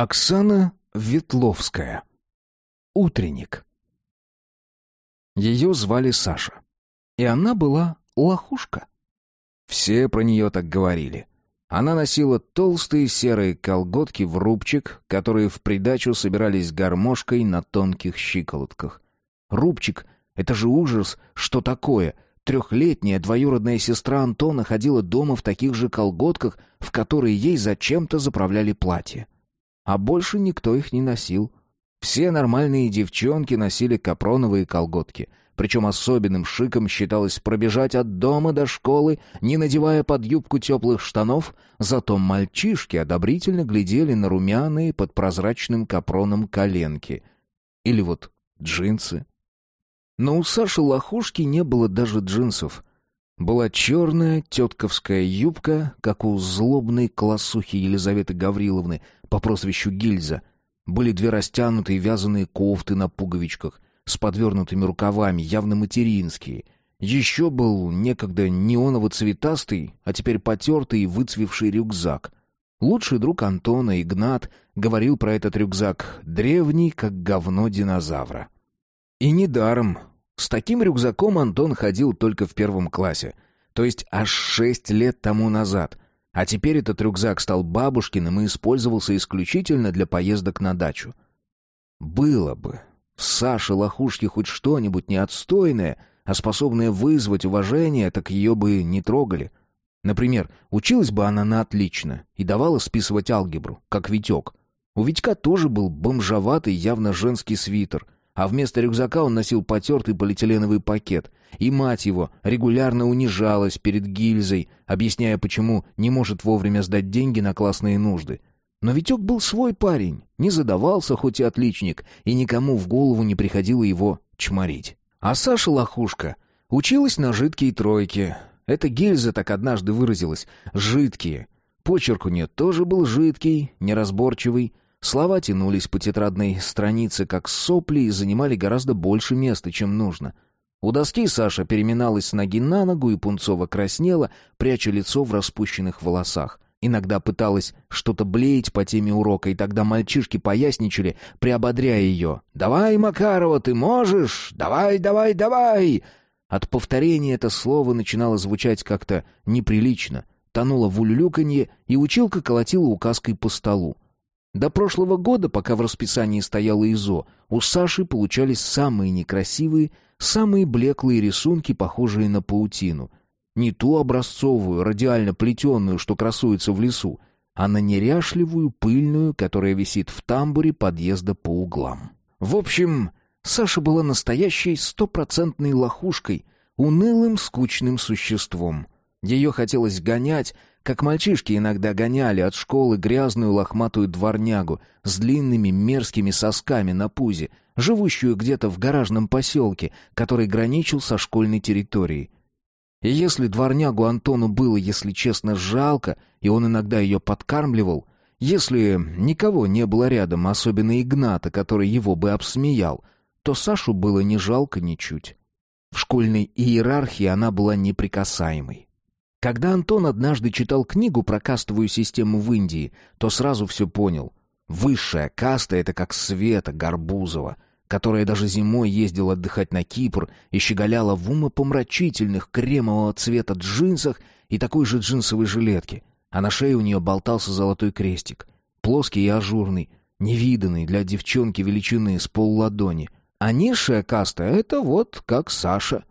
Оксана Ветловская. Утренник. Ее звали Саша. И она была лохушка. Все про нее так говорили. Она носила толстые серые колготки в рубчик, которые в придачу собирались гармошкой на тонких щиколотках. Рубчик — это же ужас, что такое — Трехлетняя двоюродная сестра Антона ходила дома в таких же колготках, в которые ей зачем-то заправляли платье. А больше никто их не носил. Все нормальные девчонки носили капроновые колготки. Причем особенным шиком считалось пробежать от дома до школы, не надевая под юбку теплых штанов, зато мальчишки одобрительно глядели на румяные под прозрачным капроном коленки. Или вот джинсы, но у Саши Лохушки не было даже джинсов. Была черная тетковская юбка, как у злобной классухи Елизаветы Гавриловны по прозвищу Гильза. Были две растянутые вязаные кофты на пуговичках с подвернутыми рукавами, явно материнские. Еще был некогда неоново-цветастый, а теперь потертый и выцвевший рюкзак. Лучший друг Антона, Игнат, говорил про этот рюкзак «древний, как говно динозавра». И недаром. С таким рюкзаком Антон ходил только в первом классе. То есть аж шесть лет тому назад. А теперь этот рюкзак стал бабушкиным и использовался исключительно для поездок на дачу. Было бы в Саше Лохушке хоть что-нибудь неотстойное, а способное вызвать уважение, так ее бы не трогали. Например, училась бы она на отлично и давала списывать алгебру, как Витек. У Витька тоже был бомжоватый, явно женский свитер — а вместо рюкзака он носил потертый полиэтиленовый пакет. И мать его регулярно унижалась перед гильзой, объясняя, почему не может вовремя сдать деньги на классные нужды. Но Витек был свой парень, не задавался, хоть и отличник, и никому в голову не приходило его чморить. А Саша Лохушка училась на жидкие тройки. Эта гильза так однажды выразилась «жидкие». Почерк у нее тоже был жидкий, неразборчивый, Слова тянулись по тетрадной странице, как сопли, и занимали гораздо больше места, чем нужно. У доски Саша переминалась с ноги на ногу и пунцово краснела, пряча лицо в распущенных волосах. Иногда пыталась что-то блеять по теме урока, и тогда мальчишки поясничали, приободряя ее. «Давай, Макарова, ты можешь! Давай, давай, давай!» От повторения это слово начинало звучать как-то неприлично, тонуло в улюлюканье, и училка колотила указкой по столу. До прошлого года, пока в расписании стояло ИЗО, у Саши получались самые некрасивые, самые блеклые рисунки, похожие на паутину. Не ту образцовую, радиально плетеную, что красуется в лесу, а на неряшливую, пыльную, которая висит в тамбуре подъезда по углам. В общем, Саша была настоящей стопроцентной лохушкой, унылым, скучным существом. Ее хотелось гонять, как мальчишки иногда гоняли от школы грязную лохматую дворнягу с длинными мерзкими сосками на пузе, живущую где-то в гаражном поселке, который граничил со школьной территорией. И если дворнягу Антону было, если честно, жалко, и он иногда ее подкармливал, если никого не было рядом, особенно Игната, который его бы обсмеял, то Сашу было не жалко ничуть. В школьной иерархии она была неприкасаемой. Когда Антон однажды читал книгу про кастовую систему в Индии, то сразу все понял. Высшая каста — это как Света Горбузова, которая даже зимой ездила отдыхать на Кипр и щеголяла в умопомрачительных кремового цвета джинсах и такой же джинсовой жилетке, а на шее у нее болтался золотой крестик, плоский и ажурный, невиданный для девчонки величины с полладони. А низшая каста — это вот как Саша.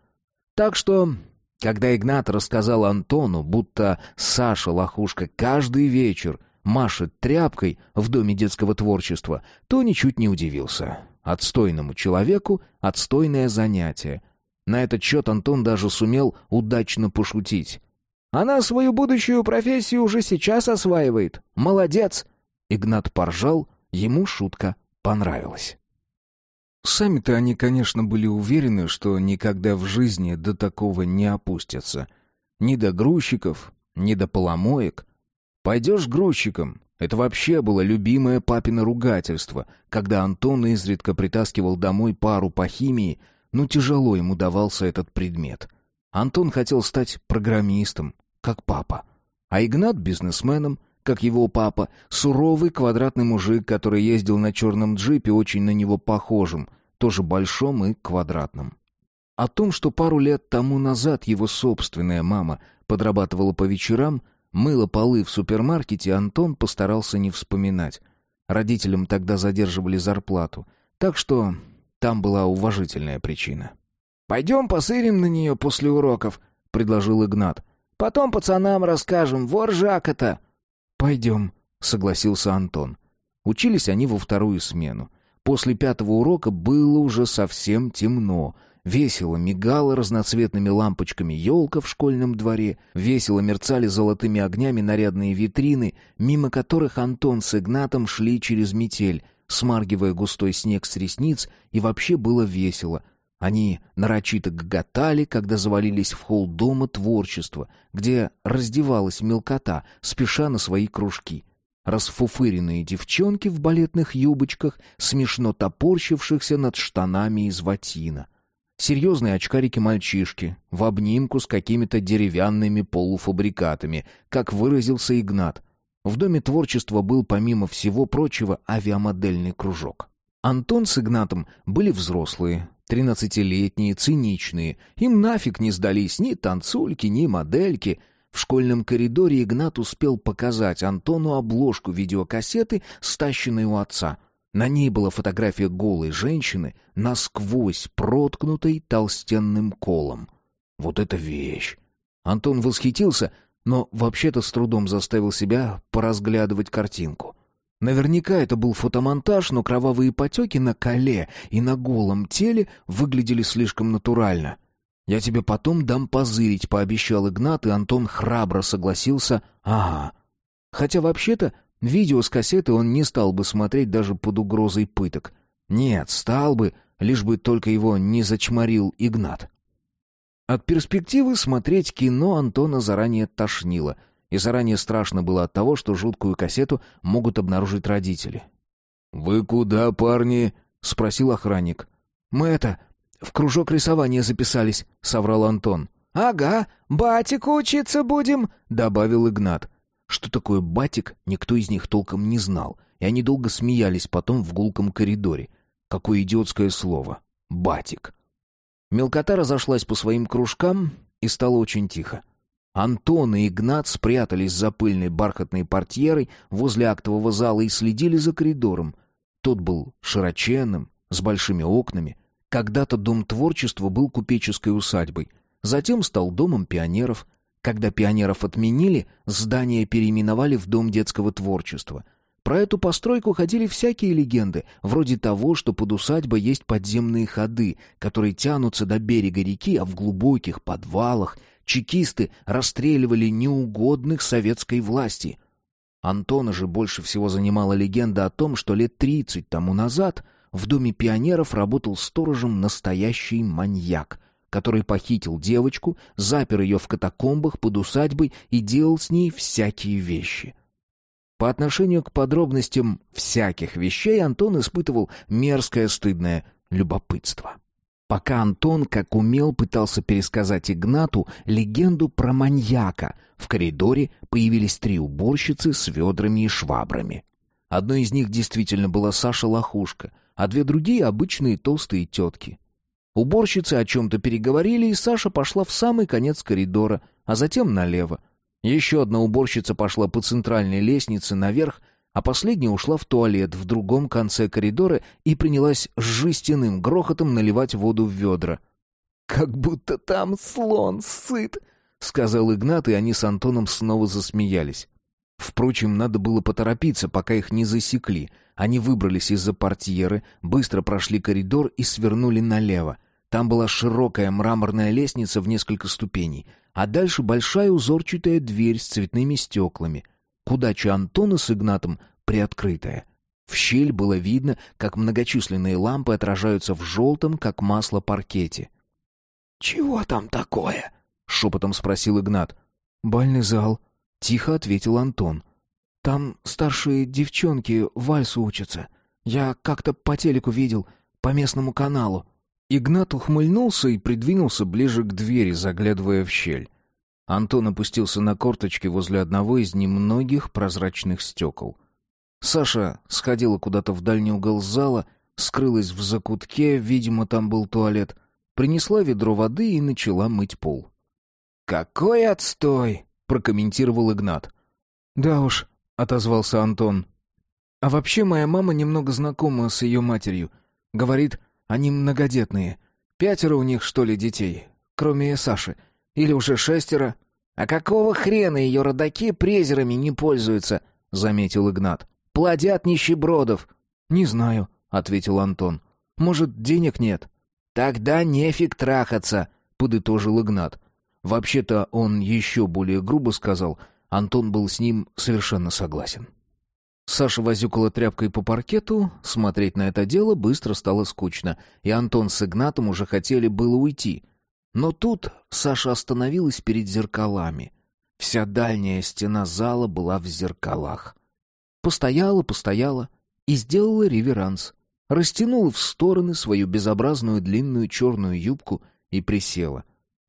Так что когда Игнат рассказал Антону, будто Саша Лохушка каждый вечер машет тряпкой в Доме детского творчества, то ничуть не удивился. Отстойному человеку отстойное занятие. На этот счет Антон даже сумел удачно пошутить. «Она свою будущую профессию уже сейчас осваивает. Молодец!» Игнат поржал, ему шутка понравилась. Сами-то они, конечно, были уверены, что никогда в жизни до такого не опустятся. Ни до грузчиков, ни до поломоек. Пойдешь грузчиком. Это вообще было любимое папино ругательство, когда Антон изредка притаскивал домой пару по химии, но тяжело ему давался этот предмет. Антон хотел стать программистом, как папа, а Игнат — бизнесменом, как его папа, суровый квадратный мужик, который ездил на черном джипе, очень на него похожим, тоже большом и квадратном. О том, что пару лет тому назад его собственная мама подрабатывала по вечерам, мыла полы в супермаркете, Антон постарался не вспоминать. Родителям тогда задерживали зарплату, так что там была уважительная причина. «Пойдем посырим на нее после уроков», — предложил Игнат. «Потом пацанам расскажем, вор Жак это». «Пойдем», — согласился Антон. Учились они во вторую смену. После пятого урока было уже совсем темно. Весело мигала разноцветными лампочками елка в школьном дворе, весело мерцали золотыми огнями нарядные витрины, мимо которых Антон с Игнатом шли через метель, смаргивая густой снег с ресниц, и вообще было весело. Они нарочито гоготали, когда завалились в холл дома творчества, где раздевалась мелкота, спеша на свои кружки — расфуфыренные девчонки в балетных юбочках, смешно топорщившихся над штанами из ватина. Серьезные очкарики-мальчишки, в обнимку с какими-то деревянными полуфабрикатами, как выразился Игнат. В Доме творчества был, помимо всего прочего, авиамодельный кружок. Антон с Игнатом были взрослые, тринадцатилетние, циничные. Им нафиг не сдались ни танцульки, ни модельки — в школьном коридоре Игнат успел показать Антону обложку видеокассеты, стащенной у отца. На ней была фотография голой женщины, насквозь проткнутой толстенным колом. Вот это вещь! Антон восхитился, но вообще-то с трудом заставил себя поразглядывать картинку. Наверняка это был фотомонтаж, но кровавые потеки на коле и на голом теле выглядели слишком натурально — «Я тебе потом дам позырить», — пообещал Игнат, и Антон храбро согласился «Ага». Хотя вообще-то видео с кассеты он не стал бы смотреть даже под угрозой пыток. Нет, стал бы, лишь бы только его не зачморил Игнат. От перспективы смотреть кино Антона заранее тошнило, и заранее страшно было от того, что жуткую кассету могут обнаружить родители. «Вы куда, парни?» — спросил охранник. «Мы это, «В кружок рисования записались», — соврал Антон. «Ага, батику учиться будем», — добавил Игнат. Что такое батик, никто из них толком не знал, и они долго смеялись потом в гулком коридоре. Какое идиотское слово. Батик. Мелкота разошлась по своим кружкам, и стало очень тихо. Антон и Игнат спрятались за пыльной бархатной портьерой возле актового зала и следили за коридором. Тот был широченным, с большими окнами, когда-то Дом творчества был купеческой усадьбой, затем стал Домом пионеров. Когда пионеров отменили, здание переименовали в Дом детского творчества. Про эту постройку ходили всякие легенды, вроде того, что под усадьбой есть подземные ходы, которые тянутся до берега реки, а в глубоких подвалах чекисты расстреливали неугодных советской власти. Антона же больше всего занимала легенда о том, что лет тридцать тому назад — в доме пионеров работал сторожем настоящий маньяк, который похитил девочку, запер ее в катакомбах под усадьбой и делал с ней всякие вещи. По отношению к подробностям всяких вещей Антон испытывал мерзкое стыдное любопытство. Пока Антон, как умел, пытался пересказать Игнату легенду про маньяка, в коридоре появились три уборщицы с ведрами и швабрами. Одной из них действительно была Саша Лохушка — а две другие — обычные толстые тетки. Уборщицы о чем-то переговорили, и Саша пошла в самый конец коридора, а затем налево. Еще одна уборщица пошла по центральной лестнице наверх, а последняя ушла в туалет в другом конце коридора и принялась с жестяным грохотом наливать воду в ведра. «Как будто там слон сыт», — сказал Игнат, и они с Антоном снова засмеялись. Впрочем, надо было поторопиться, пока их не засекли — они выбрались из-за портьеры, быстро прошли коридор и свернули налево. Там была широкая мраморная лестница в несколько ступеней, а дальше большая узорчатая дверь с цветными стеклами. К удаче Антона с Игнатом приоткрытая. В щель было видно, как многочисленные лампы отражаются в желтом, как масло, паркете. «Чего там такое?» — шепотом спросил Игнат. «Бальный зал», — тихо ответил Антон. Там старшие девчонки вальсу учатся. Я как-то по телеку видел, по местному каналу». Игнат ухмыльнулся и придвинулся ближе к двери, заглядывая в щель. Антон опустился на корточки возле одного из немногих прозрачных стекол. Саша сходила куда-то в дальний угол зала, скрылась в закутке, видимо, там был туалет, принесла ведро воды и начала мыть пол. «Какой отстой!» — прокомментировал Игнат. «Да уж», — отозвался Антон. «А вообще моя мама немного знакома с ее матерью. Говорит, они многодетные. Пятеро у них, что ли, детей, кроме Саши. Или уже шестеро. А какого хрена ее родаки презерами не пользуются? заметил Игнат. Плодят нищебродов. Не знаю, ответил Антон. Может, денег нет? Тогда нефиг трахаться, подытожил Игнат. Вообще-то он еще более грубо сказал, Антон был с ним совершенно согласен. Саша возюкала тряпкой по паркету, смотреть на это дело быстро стало скучно, и Антон с Игнатом уже хотели было уйти. Но тут Саша остановилась перед зеркалами. Вся дальняя стена зала была в зеркалах. Постояла, постояла и сделала реверанс. Растянула в стороны свою безобразную длинную черную юбку и присела.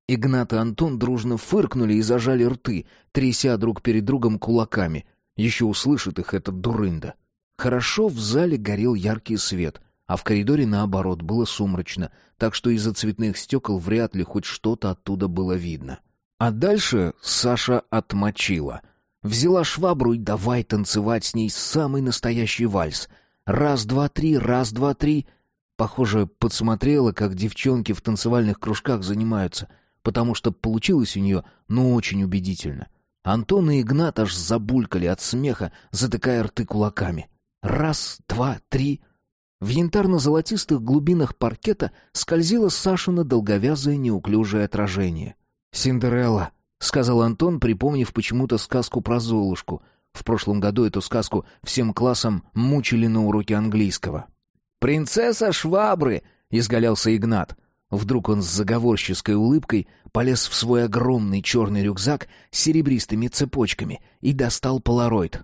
Игнат и Антон дружно фыркнули и зажали рты, тряся друг перед другом кулаками — еще услышит их этот дурында. Хорошо в зале горел яркий свет, а в коридоре, наоборот, было сумрачно, так что из-за цветных стекол вряд ли хоть что-то оттуда было видно. А дальше Саша отмочила. Взяла швабру и давай танцевать с ней самый настоящий вальс. Раз, два, три, раз, два, три. Похоже, подсмотрела, как девчонки в танцевальных кружках занимаются, потому что получилось у нее, ну, очень убедительно — Антон и Игнат аж забулькали от смеха, затыкая рты кулаками. Раз, два, три. В янтарно-золотистых глубинах паркета скользило Сашино долговязое неуклюжее отражение. «Синдерелла», — сказал Антон, припомнив почему-то сказку про Золушку. В прошлом году эту сказку всем классом мучили на уроке английского. «Принцесса швабры!» — изгалялся Игнат. Вдруг он с заговорческой улыбкой полез в свой огромный черный рюкзак с серебристыми цепочками и достал полароид.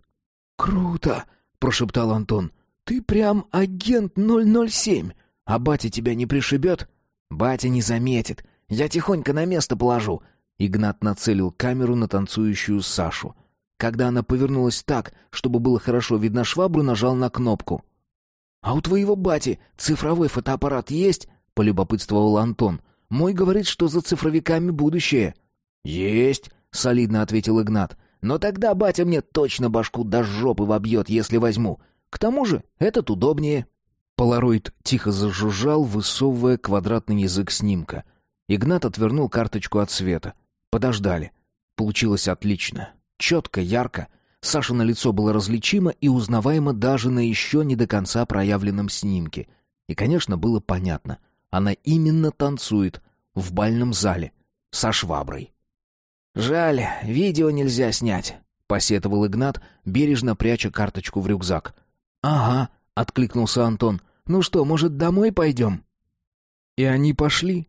«Круто!» — прошептал Антон. «Ты прям агент 007. А батя тебя не пришибет?» «Батя не заметит. Я тихонько на место положу». Игнат нацелил камеру на танцующую Сашу. Когда она повернулась так, чтобы было хорошо видно швабру, нажал на кнопку. «А у твоего бати цифровой фотоаппарат есть?» — полюбопытствовал Антон. «Мой говорит, что за цифровиками будущее». «Есть», — солидно ответил Игнат. «Но тогда батя мне точно башку до жопы вобьет, если возьму. К тому же этот удобнее». Полароид тихо зажужжал, высовывая квадратный язык снимка. Игнат отвернул карточку от света. Подождали. Получилось отлично. Четко, ярко. Саша на лицо было различимо и узнаваемо даже на еще не до конца проявленном снимке. И, конечно, было понятно — она именно танцует в бальном зале со шваброй. «Жаль, видео нельзя снять», — посетовал Игнат, бережно пряча карточку в рюкзак. «Ага», — откликнулся Антон. «Ну что, может, домой пойдем?» И они пошли.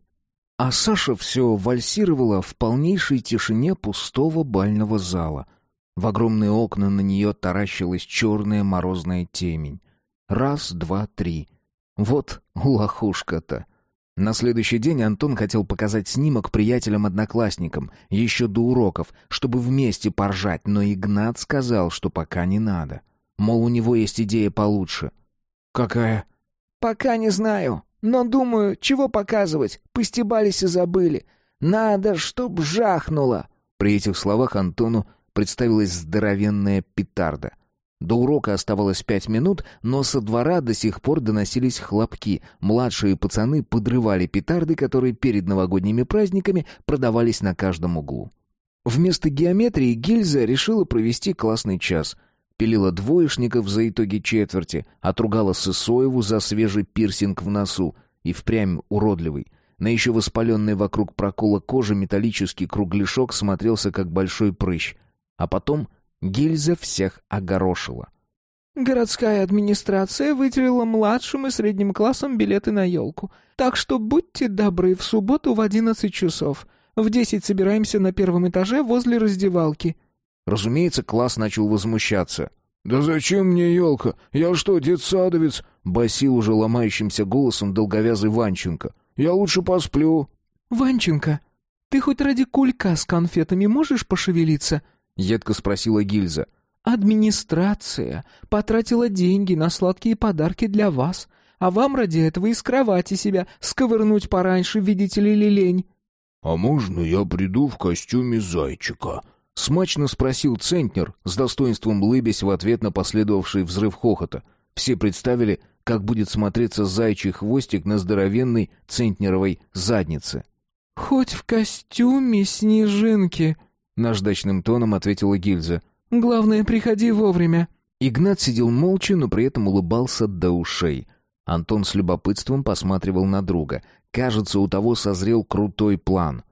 А Саша все вальсировала в полнейшей тишине пустого бального зала. В огромные окна на нее таращилась черная морозная темень. Раз, два, три. Вот лохушка-то. На следующий день Антон хотел показать снимок приятелям-одноклассникам, еще до уроков, чтобы вместе поржать, но Игнат сказал, что пока не надо. Мол, у него есть идея получше. «Какая?» «Пока не знаю, но думаю, чего показывать, постебались и забыли. Надо, чтоб жахнуло». При этих словах Антону представилась здоровенная петарда — до урока оставалось пять минут, но со двора до сих пор доносились хлопки. Младшие пацаны подрывали петарды, которые перед новогодними праздниками продавались на каждом углу. Вместо геометрии Гильза решила провести классный час. Пилила двоечников за итоги четверти, отругала Сысоеву за свежий пирсинг в носу и впрямь уродливый. На еще воспаленной вокруг прокола кожи металлический кругляшок смотрелся как большой прыщ. А потом Гильза всех огорошила. «Городская администрация выделила младшим и средним классам билеты на елку. Так что будьте добры в субботу в одиннадцать часов. В десять собираемся на первом этаже возле раздевалки». Разумеется, класс начал возмущаться. «Да зачем мне елка? Я что, детсадовец?» — басил уже ломающимся голосом долговязый Ванченко. «Я лучше посплю». «Ванченко, Ты хоть ради кулька с конфетами можешь пошевелиться?» — едко спросила гильза. «Администрация потратила деньги на сладкие подарки для вас, а вам ради этого из кровати себя сковырнуть пораньше, видите ли, лень». «А можно я приду в костюме зайчика?» — смачно спросил Центнер, с достоинством лыбясь в ответ на последовавший взрыв хохота. Все представили, как будет смотреться зайчий хвостик на здоровенной центнеровой заднице. «Хоть в костюме снежинки», — наждачным тоном ответила гильза. «Главное, приходи вовремя». Игнат сидел молча, но при этом улыбался до ушей. Антон с любопытством посматривал на друга. Кажется, у того созрел крутой план.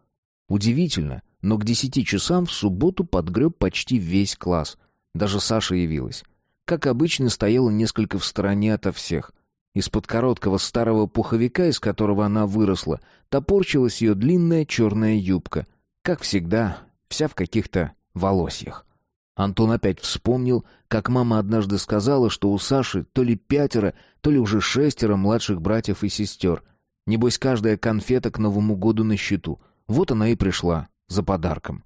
Удивительно, но к десяти часам в субботу подгреб почти весь класс. Даже Саша явилась. Как обычно, стояла несколько в стороне ото всех. Из-под короткого старого пуховика, из которого она выросла, топорчилась ее длинная черная юбка. Как всегда, вся в каких-то волосьях. Антон опять вспомнил, как мама однажды сказала, что у Саши то ли пятеро, то ли уже шестеро младших братьев и сестер. Небось, каждая конфета к Новому году на счету. Вот она и пришла, за подарком.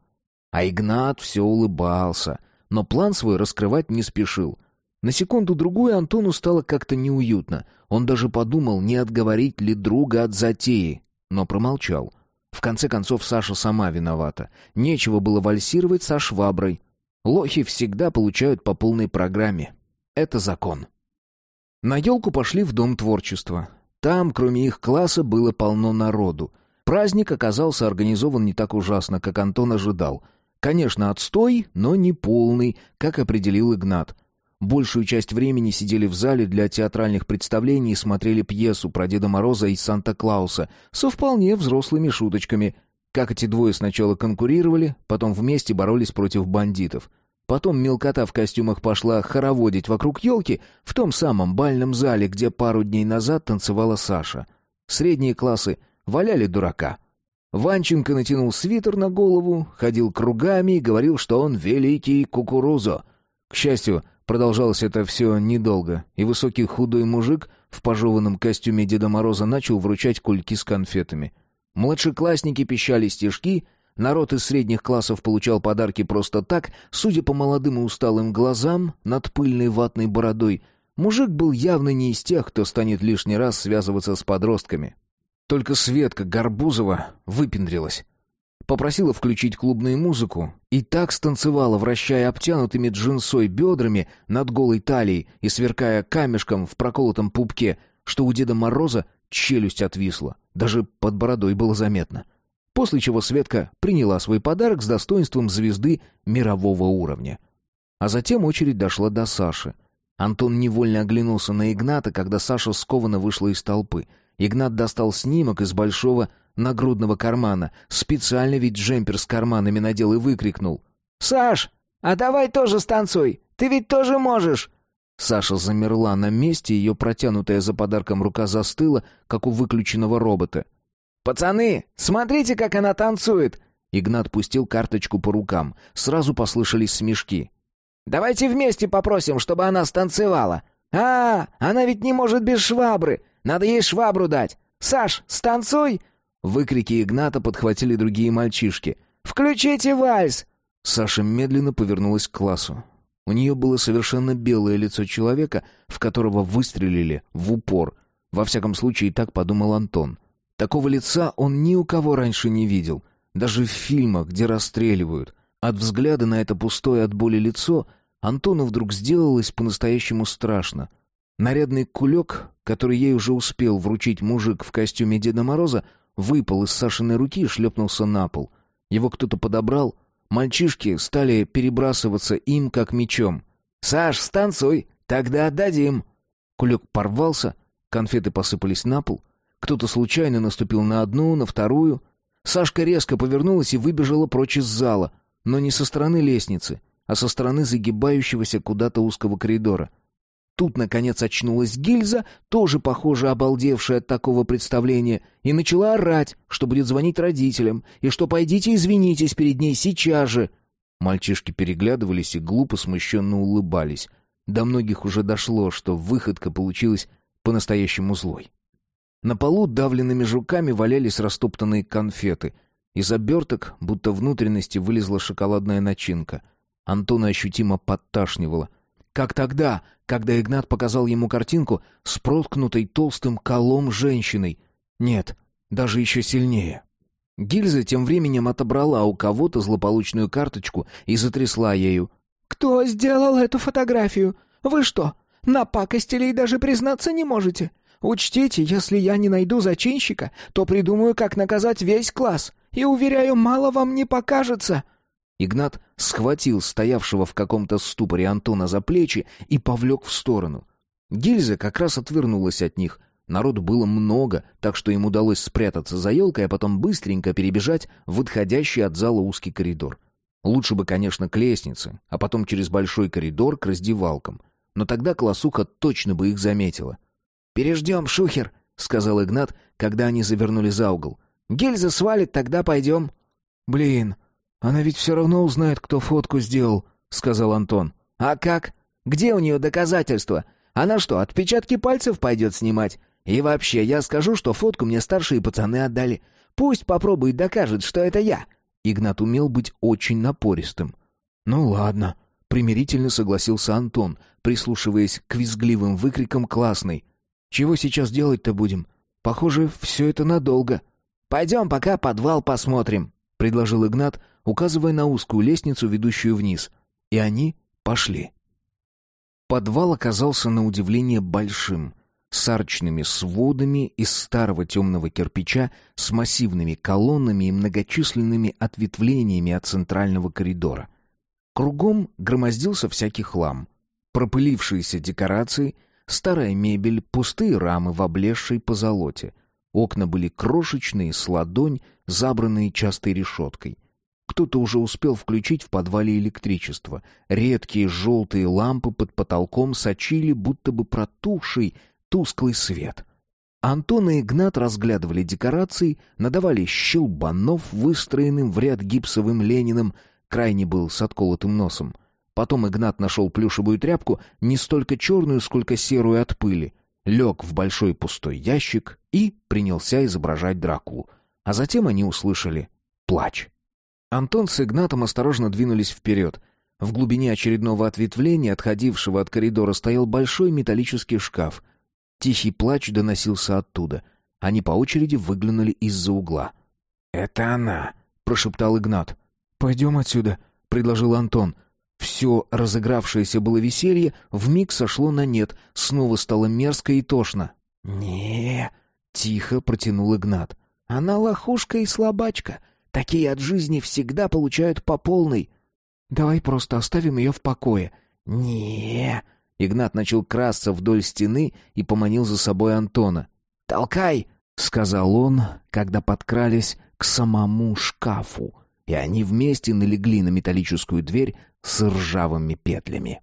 А Игнат все улыбался, но план свой раскрывать не спешил. На секунду-другую Антону стало как-то неуютно. Он даже подумал, не отговорить ли друга от затеи, но промолчал. В конце концов, Саша сама виновата. Нечего было вальсировать со шваброй. Лохи всегда получают по полной программе. Это закон. На елку пошли в Дом творчества. Там, кроме их класса, было полно народу. Праздник оказался организован не так ужасно, как Антон ожидал. Конечно, отстой, но не полный, как определил Игнат. Большую часть времени сидели в зале для театральных представлений и смотрели пьесу про Деда Мороза и Санта-Клауса со вполне взрослыми шуточками – как эти двое сначала конкурировали, потом вместе боролись против бандитов. Потом мелкота в костюмах пошла хороводить вокруг елки в том самом бальном зале, где пару дней назад танцевала Саша. Средние классы валяли дурака. Ванченко натянул свитер на голову, ходил кругами и говорил, что он великий кукурузо. К счастью, продолжалось это все недолго, и высокий худой мужик в пожеванном костюме Деда Мороза начал вручать кульки с конфетами — Младшеклассники пищали стишки, народ из средних классов получал подарки просто так, судя по молодым и усталым глазам над пыльной ватной бородой. Мужик был явно не из тех, кто станет лишний раз связываться с подростками. Только Светка Горбузова выпендрилась. Попросила включить клубную музыку и так станцевала, вращая обтянутыми джинсой бедрами над голой талией и сверкая камешком в проколотом пупке, что у Деда Мороза челюсть отвисла. Даже под бородой было заметно. После чего Светка приняла свой подарок с достоинством звезды мирового уровня. А затем очередь дошла до Саши. Антон невольно оглянулся на Игната, когда Саша скованно вышла из толпы. Игнат достал снимок из большого нагрудного кармана. Специально ведь джемпер с карманами надел и выкрикнул. «Саш, а давай тоже станцуй! Ты ведь тоже можешь!» Саша замерла на месте, ее протянутая за подарком рука застыла, как у выключенного робота. «Пацаны, смотрите, как она танцует!» Игнат пустил карточку по рукам. Сразу послышались смешки. «Давайте вместе попросим, чтобы она станцевала. А, она ведь не может без швабры. Надо ей швабру дать. Саш, станцуй!» Выкрики Игната подхватили другие мальчишки. «Включите вальс!» Саша медленно повернулась к классу. У нее было совершенно белое лицо человека, в которого выстрелили в упор. Во всяком случае, так подумал Антон. Такого лица он ни у кого раньше не видел. Даже в фильмах, где расстреливают. От взгляда на это пустое от боли лицо Антону вдруг сделалось по-настоящему страшно. Нарядный кулек, который ей уже успел вручить мужик в костюме Деда Мороза, выпал из Сашиной руки и шлепнулся на пол. Его кто-то подобрал — Мальчишки стали перебрасываться им как мечом. «Саш, станцуй, тогда отдадим!» Кулек порвался, конфеты посыпались на пол. Кто-то случайно наступил на одну, на вторую. Сашка резко повернулась и выбежала прочь из зала, но не со стороны лестницы, а со стороны загибающегося куда-то узкого коридора. Тут, наконец, очнулась гильза, тоже, похоже, обалдевшая от такого представления, и начала орать, что будет звонить родителям, и что пойдите извинитесь перед ней сейчас же. Мальчишки переглядывались и глупо смущенно улыбались. До многих уже дошло, что выходка получилась по-настоящему злой. На полу давленными жуками валялись растоптанные конфеты. Из оберток, будто внутренности, вылезла шоколадная начинка. Антона ощутимо подташнивало. Как тогда, когда Игнат показал ему картинку с проткнутой толстым колом женщиной. Нет, даже еще сильнее. Гильза тем временем отобрала у кого-то злополучную карточку и затрясла ею. «Кто сделал эту фотографию? Вы что, напакостили и даже признаться не можете? Учтите, если я не найду зачинщика, то придумаю, как наказать весь класс. И, уверяю, мало вам не покажется». Игнат схватил стоявшего в каком-то ступоре Антона за плечи и повлек в сторону. Гильза как раз отвернулась от них. Народу было много, так что им удалось спрятаться за елкой, а потом быстренько перебежать в отходящий от зала узкий коридор. Лучше бы, конечно, к лестнице, а потом через большой коридор к раздевалкам. Но тогда классуха точно бы их заметила. «Переждем, Шухер», — сказал Игнат, когда они завернули за угол. «Гильза свалит, тогда пойдем». «Блин, она ведь все равно узнает, кто фотку сделал», — сказал Антон. «А как? Где у нее доказательства? Она что, отпечатки пальцев пойдет снимать? И вообще, я скажу, что фотку мне старшие пацаны отдали. Пусть попробует докажет, что это я». Игнат умел быть очень напористым. «Ну ладно», — примирительно согласился Антон, прислушиваясь к визгливым выкрикам классной. «Чего сейчас делать-то будем? Похоже, все это надолго». «Пойдем пока подвал посмотрим», — предложил Игнат, указывая на узкую лестницу, ведущую вниз. И они пошли. Подвал оказался на удивление большим, с арчными сводами из старого темного кирпича, с массивными колоннами и многочисленными ответвлениями от центрального коридора. Кругом громоздился всякий хлам. Пропылившиеся декорации, старая мебель, пустые рамы в облезшей позолоте. Окна были крошечные, с ладонь, забранные частой решеткой. Кто-то уже успел включить в подвале электричество. Редкие желтые лампы под потолком сочили будто бы протухший, тусклый свет. Антон и Игнат разглядывали декорации, надавали щелбанов, выстроенным в ряд гипсовым Лениным, крайне был с отколотым носом. Потом Игнат нашел плюшевую тряпку, не столько черную, сколько серую от пыли, лег в большой пустой ящик и принялся изображать Дракулу. А затем они услышали плач. Антон с Игнатом осторожно двинулись вперед. В глубине очередного ответвления, отходившего от коридора, стоял большой металлический шкаф — Тихий плач доносился оттуда. Они по очереди выглянули из-за угла. «Это она», — прошептал Игнат. «Пойдем отсюда», — предложил Антон. Все разыгравшееся было веселье вмиг сошло на нет, снова стало мерзко и тошно. не тихо протянул Игнат. «Она лохушка и слабачка. Такие от жизни всегда получают по полной». «Давай просто оставим ее в покое». не Игнат начал красться вдоль стены и поманил за собой Антона. «Толкай!» — сказал он, когда подкрались к самому шкафу, и они вместе налегли на металлическую дверь с ржавыми петлями.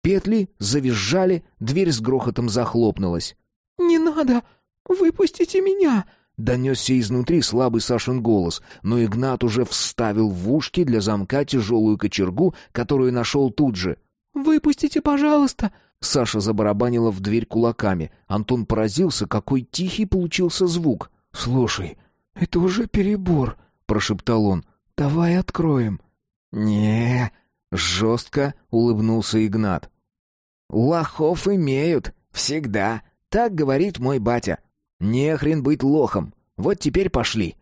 Петли завизжали, дверь с грохотом захлопнулась. «Не надо! Выпустите меня!» Донесся изнутри слабый Сашин голос, но Игнат уже вставил в ушки для замка тяжелую кочергу, которую нашел тут же. «Выпустите, пожалуйста!» Саша забарабанила в дверь кулаками. Антон поразился, какой тихий получился звук. «Слушай, это уже перебор», — прошептал он. «Давай откроем». не жестко улыбнулся Игнат. «Лохов имеют, всегда. Так говорит мой батя. Не хрен быть лохом. Вот теперь пошли».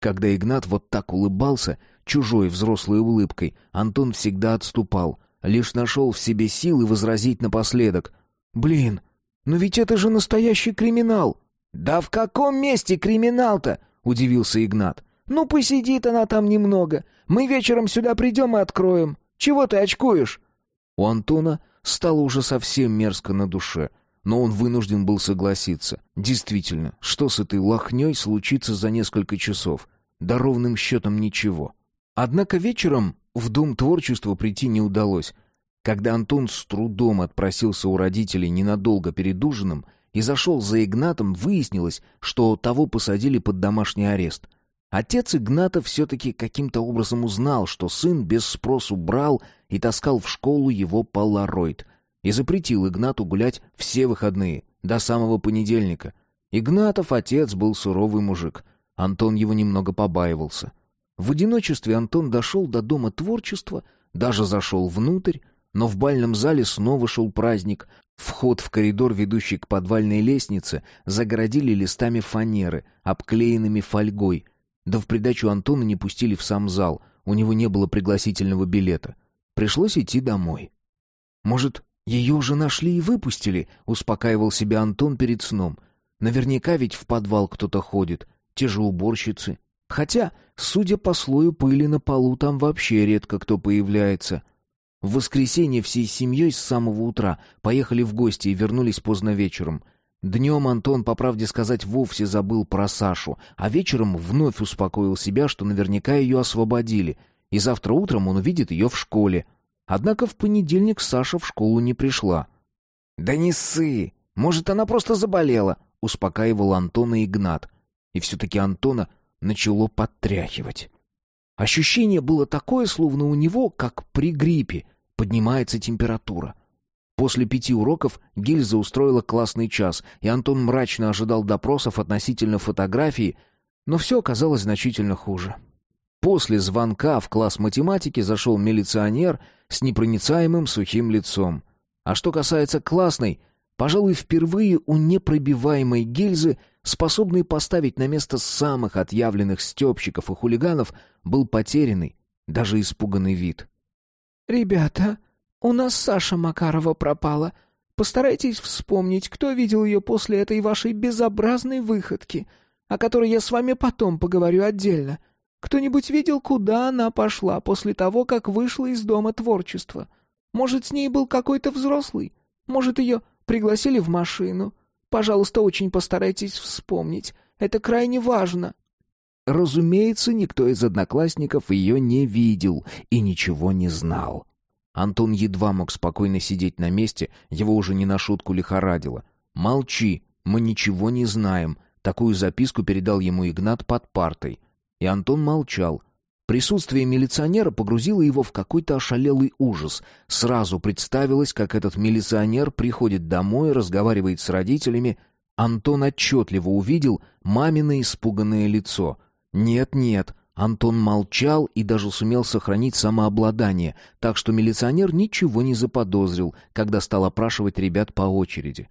Когда Игнат вот так улыбался, чужой взрослой улыбкой, Антон всегда отступал — Лишь нашел в себе силы возразить напоследок. «Блин, но ведь это же настоящий криминал!» «Да в каком месте криминал-то?» — удивился Игнат. «Ну, посидит она там немного. Мы вечером сюда придем и откроем. Чего ты очкуешь?» У Антона стало уже совсем мерзко на душе, но он вынужден был согласиться. Действительно, что с этой лохней случится за несколько часов? Да ровным счетом ничего. Однако вечером в Дом творчества прийти не удалось. Когда Антон с трудом отпросился у родителей ненадолго перед ужином и зашел за Игнатом, выяснилось, что того посадили под домашний арест. Отец Игната все-таки каким-то образом узнал, что сын без спросу брал и таскал в школу его полароид и запретил Игнату гулять все выходные, до самого понедельника. Игнатов отец был суровый мужик. Антон его немного побаивался. В одиночестве Антон дошел до Дома творчества, даже зашел внутрь, но в бальном зале снова шел праздник. Вход в коридор, ведущий к подвальной лестнице, загородили листами фанеры, обклеенными фольгой. Да в придачу Антона не пустили в сам зал, у него не было пригласительного билета. Пришлось идти домой. Может, ее уже нашли и выпустили, успокаивал себя Антон перед сном. Наверняка ведь в подвал кто-то ходит, те же уборщицы. Хотя, судя по слою пыли на полу, там вообще редко кто появляется. В воскресенье всей семьей с самого утра поехали в гости и вернулись поздно вечером. Днем Антон, по правде сказать, вовсе забыл про Сашу, а вечером вновь успокоил себя, что наверняка ее освободили, и завтра утром он увидит ее в школе. Однако в понедельник Саша в школу не пришла. «Да не ссы! Может, она просто заболела!» — успокаивал Антона Игнат. И все-таки Антона начало подтряхивать. Ощущение было такое, словно у него, как при гриппе, поднимается температура. После пяти уроков гильза устроила классный час, и Антон мрачно ожидал допросов относительно фотографии, но все оказалось значительно хуже. После звонка в класс математики зашел милиционер с непроницаемым сухим лицом. А что касается классной, пожалуй, впервые у непробиваемой гильзы способный поставить на место самых отъявленных стёбщиков и хулиганов, был потерянный, даже испуганный вид. «Ребята, у нас Саша Макарова пропала. Постарайтесь вспомнить, кто видел ее после этой вашей безобразной выходки, о которой я с вами потом поговорю отдельно. Кто-нибудь видел, куда она пошла после того, как вышла из Дома творчества? Может, с ней был какой-то взрослый? Может, ее пригласили в машину?» Пожалуйста, очень постарайтесь вспомнить. Это крайне важно». Разумеется, никто из одноклассников ее не видел и ничего не знал. Антон едва мог спокойно сидеть на месте, его уже не на шутку лихорадило. «Молчи, мы ничего не знаем», — такую записку передал ему Игнат под партой. И Антон молчал, Присутствие милиционера погрузило его в какой-то ошалелый ужас. Сразу представилось, как этот милиционер приходит домой, разговаривает с родителями. Антон отчетливо увидел мамино испуганное лицо. «Нет-нет», Антон молчал и даже сумел сохранить самообладание, так что милиционер ничего не заподозрил, когда стал опрашивать ребят по очереди.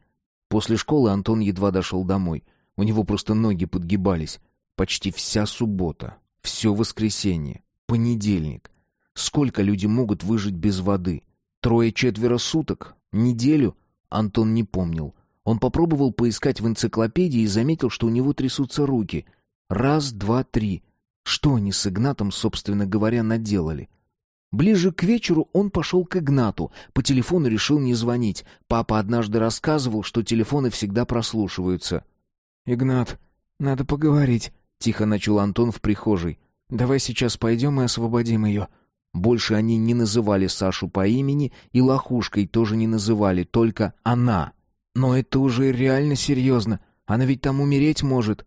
После школы Антон едва дошел домой. У него просто ноги подгибались. Почти вся суббота, все воскресенье, понедельник. Сколько люди могут выжить без воды? Трое-четверо суток? Неделю? Антон не помнил. Он попробовал поискать в энциклопедии и заметил, что у него трясутся руки. Раз, два, три. Что они с Игнатом, собственно говоря, наделали? Ближе к вечеру он пошел к Игнату. По телефону решил не звонить. Папа однажды рассказывал, что телефоны всегда прослушиваются. «Игнат, надо поговорить», — тихо начал Антон в прихожей. «Давай сейчас пойдем и освободим ее». Больше они не называли Сашу по имени и лохушкой тоже не называли, только она. «Но это уже реально серьезно. Она ведь там умереть может».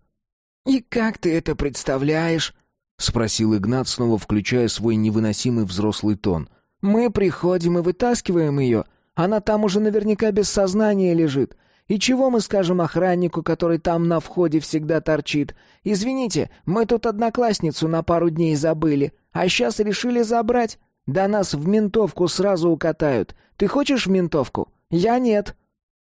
«И как ты это представляешь?» — спросил Игнат, снова включая свой невыносимый взрослый тон. «Мы приходим и вытаскиваем ее. Она там уже наверняка без сознания лежит. И чего мы скажем охраннику, который там на входе всегда торчит? Извините, мы тут одноклассницу на пару дней забыли, а сейчас решили забрать. Да нас в ментовку сразу укатают. Ты хочешь в ментовку? Я нет».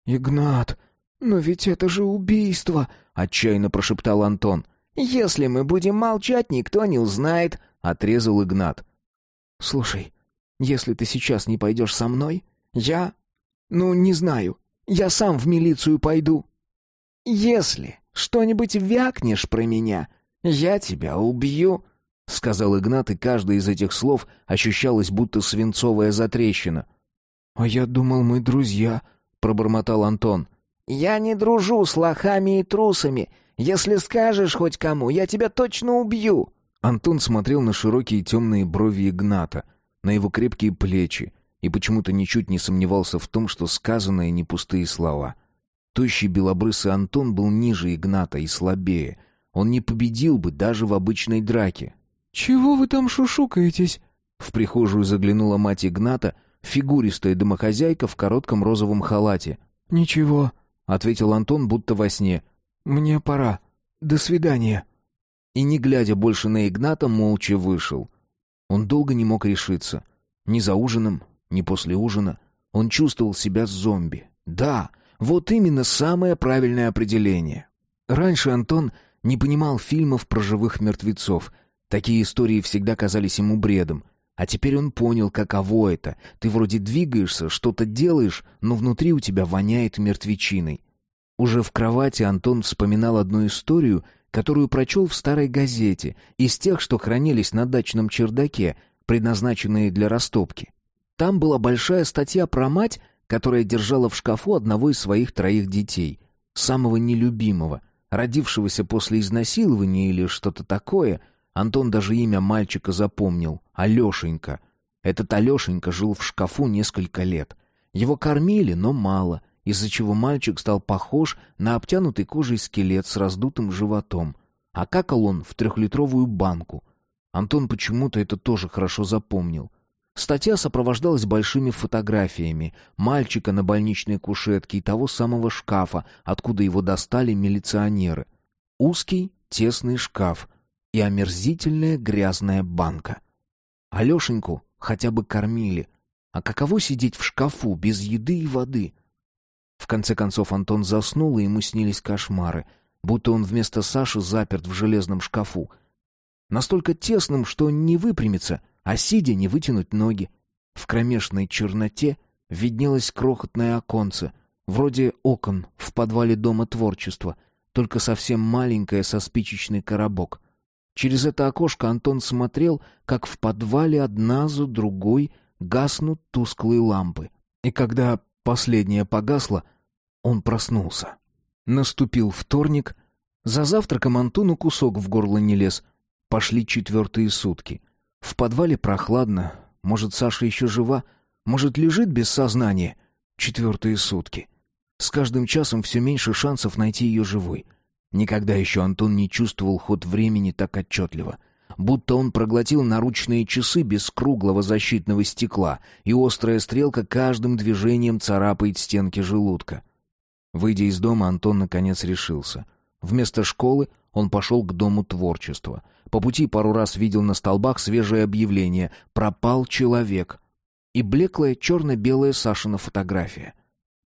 «Игнат, но ведь это же убийство!» — отчаянно прошептал Антон. «Если мы будем молчать, никто не узнает», — отрезал Игнат. «Слушай, если ты сейчас не пойдешь со мной, я... Ну, не знаю, я сам в милицию пойду». «Если что-нибудь вякнешь про меня, я тебя убью», — сказал Игнат, и каждое из этих слов ощущалось, будто свинцовая затрещина. «А я думал, мы друзья», — пробормотал Антон. «Я не дружу с лохами и трусами. Если скажешь хоть кому, я тебя точно убью». Антон смотрел на широкие темные брови Игната, на его крепкие плечи, и почему-то ничуть не сомневался в том, что сказанное не пустые слова. Тощий белобрысый Антон был ниже Игната и слабее. Он не победил бы даже в обычной драке. «Чего вы там шушукаетесь?» В прихожую заглянула мать Игната, фигуристая домохозяйка в коротком розовом халате. «Ничего», — ответил Антон, будто во сне. «Мне пора. До свидания». и, не глядя больше на Игната, молча вышел. Он долго не мог решиться. Ни за ужином, ни после ужина. Он чувствовал себя зомби. Да, вот именно самое правильное определение. Раньше Антон не понимал фильмов про живых мертвецов. Такие истории всегда казались ему бредом. А теперь он понял, каково это. Ты вроде двигаешься, что-то делаешь, но внутри у тебя воняет мертвечиной. Уже в кровати Антон вспоминал одну историю, которую прочел в старой газете, из тех, что хранились на дачном чердаке, предназначенные для растопки. Там была большая статья про мать, которая держала в шкафу одного из своих троих детей, самого нелюбимого, родившегося после изнасилования или что-то такое. Антон даже имя мальчика запомнил — Алешенька. Этот Алешенька жил в шкафу несколько лет. Его кормили, но мало — из-за чего мальчик стал похож на обтянутый кожей скелет с раздутым животом. А какал он в трехлитровую банку. Антон почему-то это тоже хорошо запомнил. Статья сопровождалась большими фотографиями мальчика на больничной кушетке и того самого шкафа, откуда его достали милиционеры. Узкий, тесный шкаф и омерзительная грязная банка. Алешеньку хотя бы кормили. А каково сидеть в шкафу без еды и воды — в конце концов Антон заснул, и ему снились кошмары, будто он вместо Саши заперт в железном шкафу. Настолько тесным, что не выпрямиться, а сидя не вытянуть ноги. В кромешной черноте виднелось крохотное оконце, вроде окон в подвале Дома творчества, только совсем маленькое со спичечный коробок. Через это окошко Антон смотрел, как в подвале одна за другой гаснут тусклые лампы. И когда Последняя погасла, он проснулся. Наступил вторник. За завтраком Антону кусок в горло не лез. Пошли четвертые сутки. В подвале прохладно. Может, Саша еще жива? Может, лежит без сознания? Четвертые сутки. С каждым часом все меньше шансов найти ее живой. Никогда еще Антон не чувствовал ход времени так отчетливо — будто он проглотил наручные часы без круглого защитного стекла, и острая стрелка каждым движением царапает стенки желудка. Выйдя из дома, Антон наконец решился. Вместо школы он пошел к Дому творчества. По пути пару раз видел на столбах свежее объявление «Пропал человек» и блеклая черно-белая Сашина фотография.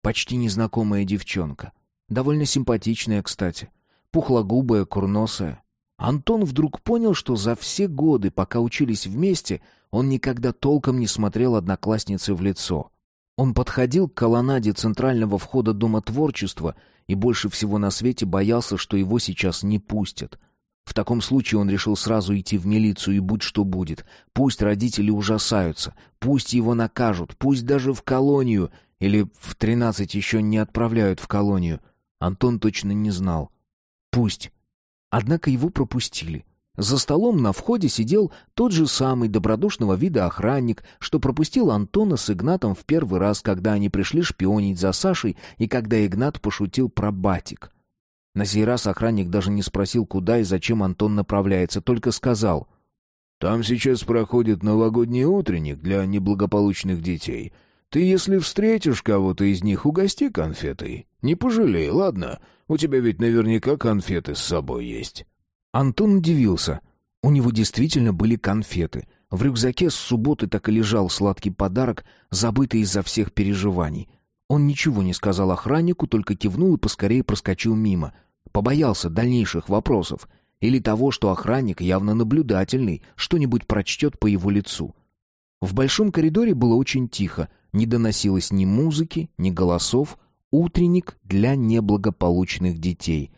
Почти незнакомая девчонка. Довольно симпатичная, кстати. Пухлогубая, курносая. Антон вдруг понял, что за все годы, пока учились вместе, он никогда толком не смотрел однокласснице в лицо. Он подходил к колоннаде центрального входа Дома творчества и больше всего на свете боялся, что его сейчас не пустят. В таком случае он решил сразу идти в милицию и будь что будет. Пусть родители ужасаются, пусть его накажут, пусть даже в колонию, или в тринадцать еще не отправляют в колонию. Антон точно не знал. Пусть. Однако его пропустили. За столом на входе сидел тот же самый добродушного вида охранник, что пропустил Антона с Игнатом в первый раз, когда они пришли шпионить за Сашей и когда Игнат пошутил про батик. На сей раз охранник даже не спросил, куда и зачем Антон направляется, только сказал «Там сейчас проходит новогодний утренник для неблагополучных детей. Ты, если встретишь кого-то из них, угости конфетой. Не пожалей, ладно? У тебя ведь наверняка конфеты с собой есть». Антон удивился. У него действительно были конфеты. В рюкзаке с субботы так и лежал сладкий подарок, забытый из-за всех переживаний. Он ничего не сказал охраннику, только кивнул и поскорее проскочил мимо. Побоялся дальнейших вопросов. Или того, что охранник явно наблюдательный, что-нибудь прочтет по его лицу. В большом коридоре было очень тихо, не доносилось ни музыки, ни голосов, утренник для неблагополучных детей.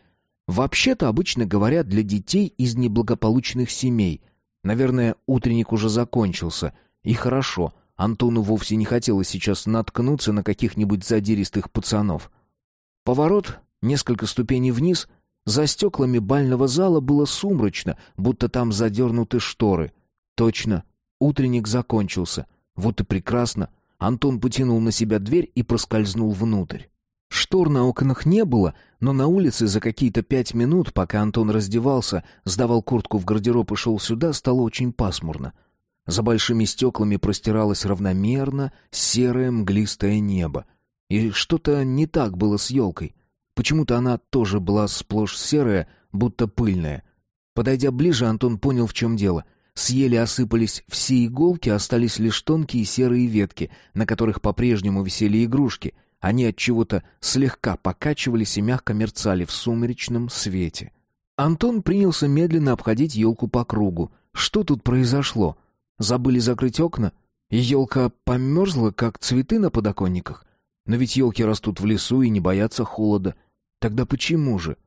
Вообще-то обычно говорят для детей из неблагополучных семей. Наверное, утренник уже закончился. И хорошо, Антону вовсе не хотелось сейчас наткнуться на каких-нибудь задиристых пацанов. Поворот, несколько ступеней вниз, за стеклами бального зала было сумрачно, будто там задернуты шторы. Точно, утренник закончился. Вот и прекрасно. Антон потянул на себя дверь и проскользнул внутрь. Штор на окнах не было, но на улице за какие-то пять минут, пока Антон раздевался, сдавал куртку в гардероб и шел сюда, стало очень пасмурно. За большими стеклами простиралось равномерно серое мглистое небо. И что-то не так было с елкой. Почему-то она тоже была сплошь серая, будто пыльная. Подойдя ближе, Антон понял, в чем дело. С ели осыпались все иголки, остались лишь тонкие серые ветки, на которых по-прежнему висели игрушки. Они от чего-то слегка покачивались и мягко мерцали в сумеречном свете. Антон принялся медленно обходить елку по кругу. Что тут произошло? Забыли закрыть окна? Елка померзла, как цветы на подоконниках? Но ведь елки растут в лесу и не боятся холода. Тогда почему же?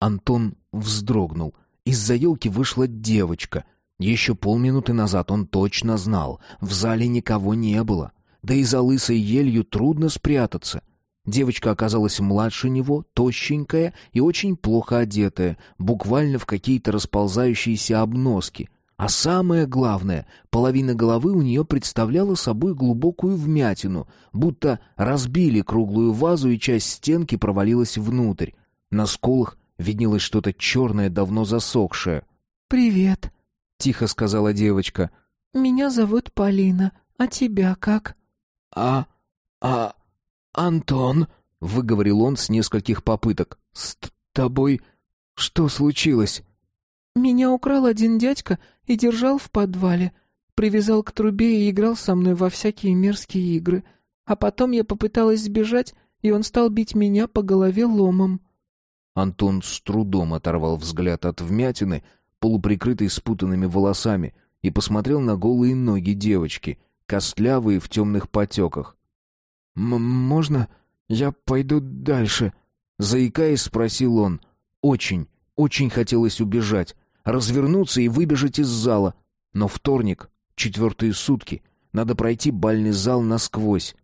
Антон вздрогнул. Из-за елки вышла девочка. Еще полминуты назад он точно знал, в зале никого не было. Да и за лысой елью трудно спрятаться. Девочка оказалась младше него, тощенькая и очень плохо одетая, буквально в какие-то расползающиеся обноски. А самое главное, половина головы у нее представляла собой глубокую вмятину, будто разбили круглую вазу и часть стенки провалилась внутрь. На сколах виднелось что-то черное, давно засохшее. «Привет», — тихо сказала девочка. «Меня зовут Полина, а тебя как?» «А... а... Антон», — выговорил он с нескольких попыток. «С тобой что случилось?» «Меня украл один дядька и держал в подвале. Привязал к трубе и играл со мной во всякие мерзкие игры. А потом я попыталась сбежать, и он стал бить меня по голове ломом». Антон с трудом оторвал взгляд от вмятины, полуприкрытой спутанными волосами, и посмотрел на голые ноги девочки, костлявые в темных потеках. «Можно я пойду дальше?» Заикаясь, спросил он. Очень, очень хотелось убежать, развернуться и выбежать из зала. Но вторник, четвертые сутки, надо пройти бальный зал насквозь.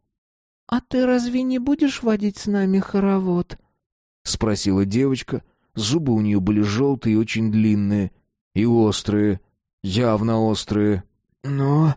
«А ты разве не будешь водить с нами хоровод?» — спросила девочка. Зубы у нее были желтые и очень длинные. И острые, явно острые. Но...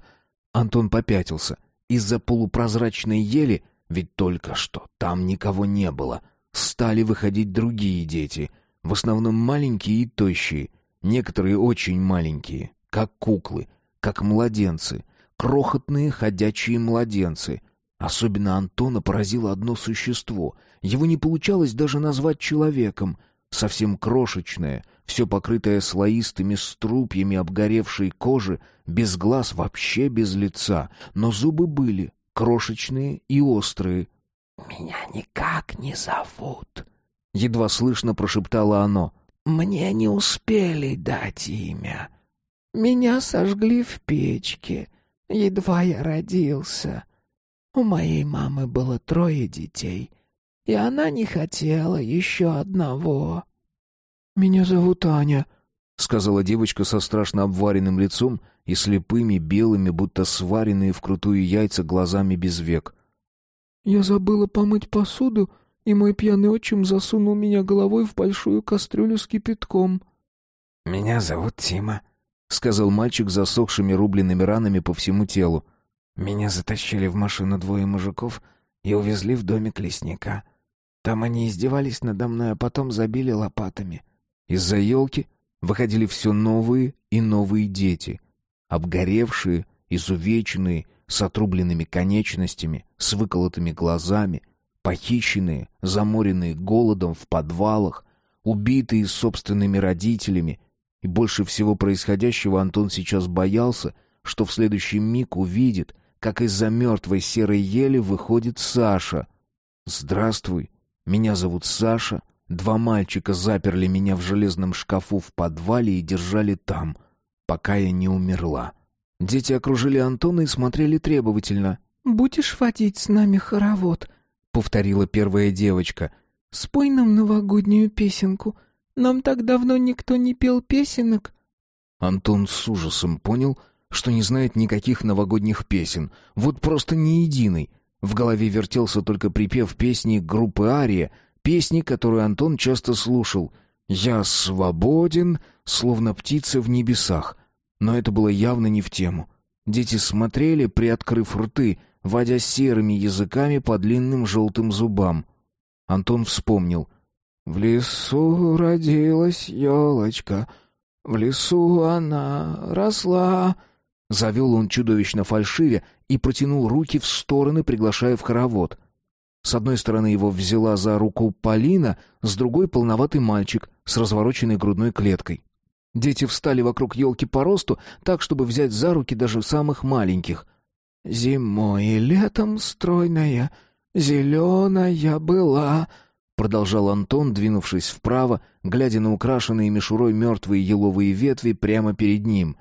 Антон попятился. Из-за полупрозрачной ели, ведь только что там никого не было, стали выходить другие дети, в основном маленькие и тощие, некоторые очень маленькие, как куклы, как младенцы, крохотные ходячие младенцы. Особенно Антона поразило одно существо. Его не получалось даже назвать человеком. Совсем крошечное, все покрытое слоистыми струпьями обгоревшей кожи, без глаз, вообще без лица, но зубы были, крошечные и острые. «Меня никак не зовут», — едва слышно прошептало оно. «Мне не успели дать имя. Меня сожгли в печке, едва я родился. У моей мамы было трое детей, и она не хотела еще одного». «Меня зовут Аня», — сказала девочка со страшно обваренным лицом и слепыми, белыми, будто сваренные вкрутую яйца глазами без век. «Я забыла помыть посуду, и мой пьяный отчим засунул меня головой в большую кастрюлю с кипятком». «Меня зовут Тима», — сказал мальчик засохшими рубленными ранами по всему телу. «Меня затащили в машину двое мужиков и увезли в домик лесника. Там они издевались надо мной, а потом забили лопатами». Из-за елки выходили все новые и новые дети, обгоревшие, изувеченные, с отрубленными конечностями, с выколотыми глазами, похищенные, заморенные голодом в подвалах, убитые собственными родителями. И больше всего происходящего Антон сейчас боялся, что в следующий миг увидит, как из-за мертвой серой ели выходит Саша. «Здравствуй, меня зовут Саша», Два мальчика заперли меня в железном шкафу в подвале и держали там, пока я не умерла. Дети окружили Антона и смотрели требовательно. «Будешь водить с нами хоровод?» — повторила первая девочка. «Спой нам новогоднюю песенку. Нам так давно никто не пел песенок». Антон с ужасом понял, что не знает никаких новогодних песен, вот просто ни единой. В голове вертелся только припев песни группы «Ария», песни, которую Антон часто слушал. «Я свободен, словно птица в небесах». Но это было явно не в тему. Дети смотрели, приоткрыв рты, водя серыми языками по длинным желтым зубам. Антон вспомнил. «В лесу родилась елочка, в лесу она росла». Завел он чудовищно фальшиве и протянул руки в стороны, приглашая в хоровод. С одной стороны его взяла за руку Полина, с другой — полноватый мальчик с развороченной грудной клеткой. Дети встали вокруг елки по росту, так, чтобы взять за руки даже самых маленьких. «Зимой и летом стройная, зеленая была», — продолжал Антон, двинувшись вправо, глядя на украшенные мишурой мертвые еловые ветви прямо перед ним.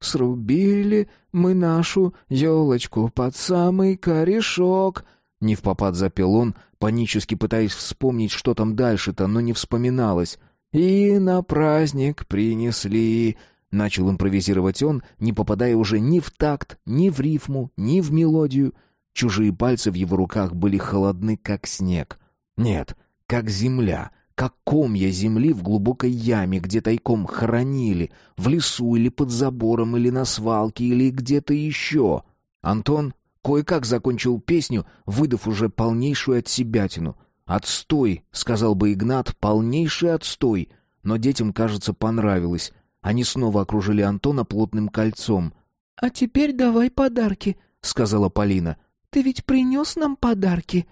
«Срубили мы нашу елочку под самый корешок», — не в попад запел он, панически пытаясь вспомнить, что там дальше-то, но не вспоминалось. «И на праздник принесли...» Начал импровизировать он, не попадая уже ни в такт, ни в рифму, ни в мелодию. Чужие пальцы в его руках были холодны, как снег. Нет, как земля, как комья земли в глубокой яме, где тайком хоронили, в лесу или под забором, или на свалке, или где-то еще. Антон кое-как закончил песню, выдав уже полнейшую отсебятину — «Отстой», — сказал бы Игнат, — «полнейший отстой». Но детям, кажется, понравилось. Они снова окружили Антона плотным кольцом. «А теперь давай подарки», — сказала Полина. «Ты ведь принес нам подарки?»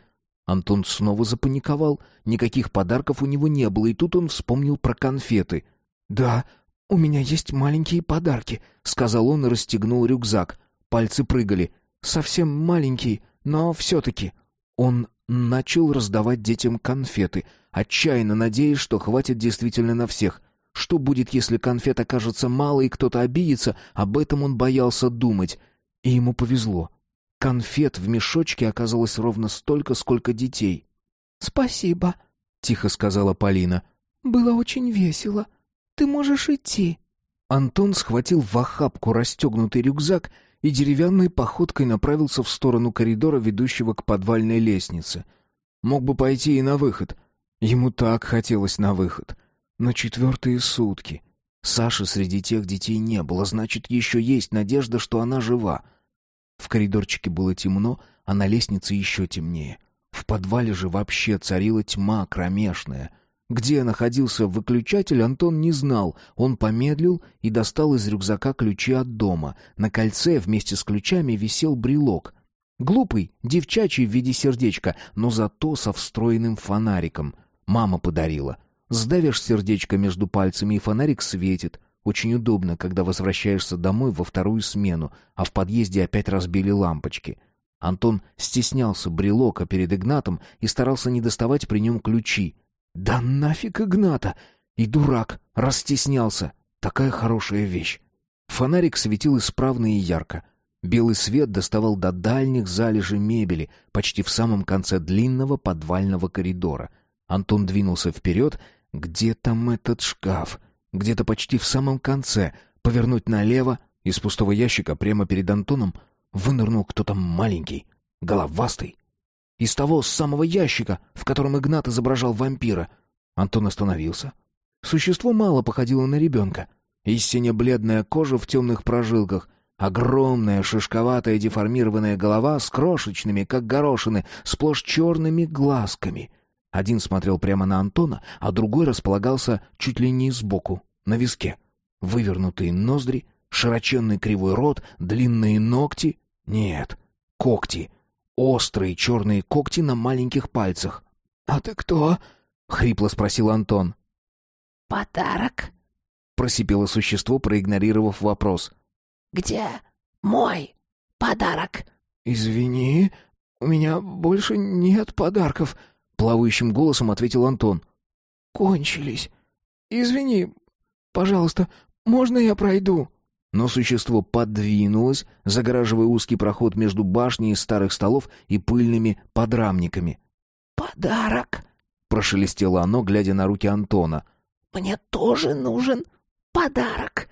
Антон снова запаниковал. Никаких подарков у него не было, и тут он вспомнил про конфеты. «Да, у меня есть маленькие подарки», — сказал он и расстегнул рюкзак. Пальцы прыгали. «Совсем маленькие, но все-таки». Он начал раздавать детям конфеты, отчаянно надеясь, что хватит действительно на всех. Что будет, если конфет окажется мало и кто-то обидится, об этом он боялся думать. И ему повезло. Конфет в мешочке оказалось ровно столько, сколько детей. «Спасибо», — тихо сказала Полина. «Было очень весело. Ты можешь идти». Антон схватил в охапку расстегнутый рюкзак и деревянной походкой направился в сторону коридора, ведущего к подвальной лестнице. Мог бы пойти и на выход. Ему так хотелось на выход. Но четвертые сутки. Саши среди тех детей не было, значит, еще есть надежда, что она жива. В коридорчике было темно, а на лестнице еще темнее. В подвале же вообще царила тьма кромешная — где находился выключатель, Антон не знал. Он помедлил и достал из рюкзака ключи от дома. На кольце вместе с ключами висел брелок. Глупый, девчачий в виде сердечка, но зато со встроенным фонариком. Мама подарила. Сдавишь сердечко между пальцами, и фонарик светит. Очень удобно, когда возвращаешься домой во вторую смену, а в подъезде опять разбили лампочки. Антон стеснялся брелока перед Игнатом и старался не доставать при нем ключи. Да нафиг Игната! И дурак, растеснялся. Такая хорошая вещь. Фонарик светил исправно и ярко. Белый свет доставал до дальних залежей мебели, почти в самом конце длинного подвального коридора. Антон двинулся вперед. Где там этот шкаф? Где-то почти в самом конце. Повернуть налево. Из пустого ящика прямо перед Антоном вынырнул кто-то маленький, головастый, из того самого ящика, в котором Игнат изображал вампира. Антон остановился. Существо мало походило на ребенка. Истинно бледная кожа в темных прожилках, огромная шишковатая деформированная голова с крошечными, как горошины, сплошь черными глазками. Один смотрел прямо на Антона, а другой располагался чуть ли не сбоку, на виске. Вывернутые ноздри, широченный кривой рот, длинные ногти. Нет, когти — острые черные когти на маленьких пальцах. «А ты кто?» — хрипло спросил Антон. «Подарок?» — просипело существо, проигнорировав вопрос. «Где мой подарок?» «Извини, у меня больше нет подарков», — плавающим голосом ответил Антон. «Кончились. Извини, пожалуйста, можно я пройду?» Но существо подвинулось, загораживая узкий проход между башней из старых столов и пыльными подрамниками. «Подарок!» — прошелестело оно, глядя на руки Антона. «Мне тоже нужен подарок!»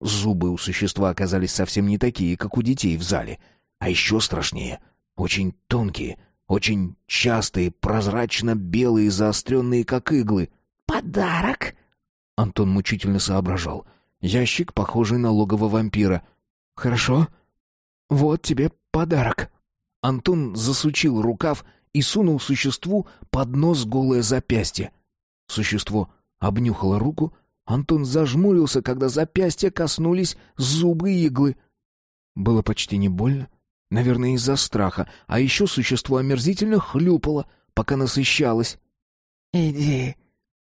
Зубы у существа оказались совсем не такие, как у детей в зале. А еще страшнее. Очень тонкие, очень частые, прозрачно-белые, заостренные, как иглы. «Подарок?» Антон мучительно соображал. Ящик, похожий на логово вампира. «Хорошо. Вот тебе подарок». Антон засучил рукав и сунул существу под нос голое запястье. Существо обнюхало руку. Антон зажмурился, когда запястья коснулись зубы иглы. Было почти не больно. Наверное, из-за страха. А еще существо омерзительно хлюпало, пока насыщалось. «Иди».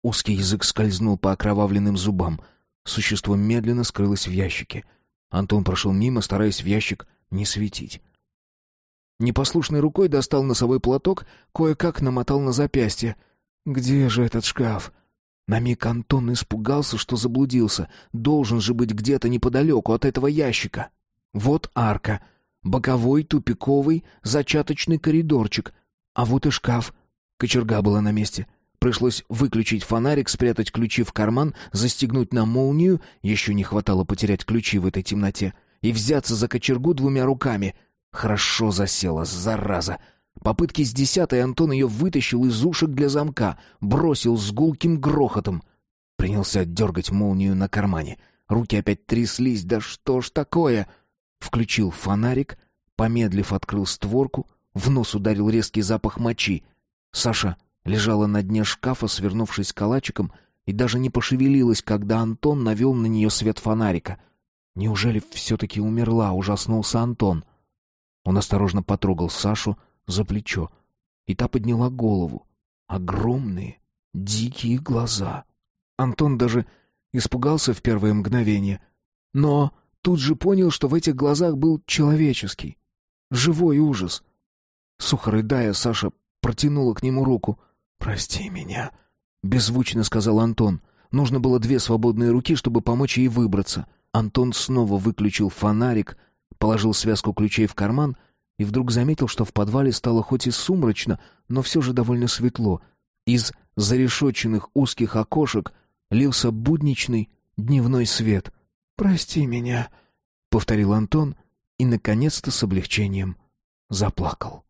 Узкий язык скользнул по окровавленным зубам — Существо медленно скрылось в ящике. Антон прошел мимо, стараясь в ящик не светить. Непослушной рукой достал носовой платок, кое-как намотал на запястье. «Где же этот шкаф?» На миг Антон испугался, что заблудился. Должен же быть где-то неподалеку от этого ящика. Вот арка. Боковой, тупиковый, зачаточный коридорчик. А вот и шкаф. Кочерга была на месте. Пришлось выключить фонарик, спрятать ключи в карман, застегнуть на молнию, еще не хватало потерять ключи в этой темноте, и взяться за кочергу двумя руками. Хорошо засела, зараза. Попытки с десятой Антон ее вытащил из ушек для замка, бросил с гулким грохотом. Принялся дергать молнию на кармане. Руки опять тряслись, да что ж такое? Включил фонарик, помедлив открыл створку, в нос ударил резкий запах мочи. Саша лежала на дне шкафа, свернувшись калачиком, и даже не пошевелилась, когда Антон навел на нее свет фонарика. Неужели все-таки умерла, ужаснулся Антон. Он осторожно потрогал Сашу, за плечо, и та подняла голову. Огромные, дикие глаза. Антон даже испугался в первое мгновение, но тут же понял, что в этих глазах был человеческий, живой ужас. Сухо Саша протянула к нему руку. «Прости меня», — беззвучно сказал Антон. Нужно было две свободные руки, чтобы помочь ей выбраться. Антон снова выключил фонарик, положил связку ключей в карман и вдруг заметил, что в подвале стало хоть и сумрачно, но все же довольно светло. Из зарешоченных узких окошек лился будничный дневной свет. «Прости меня», — повторил Антон и, наконец-то, с облегчением заплакал.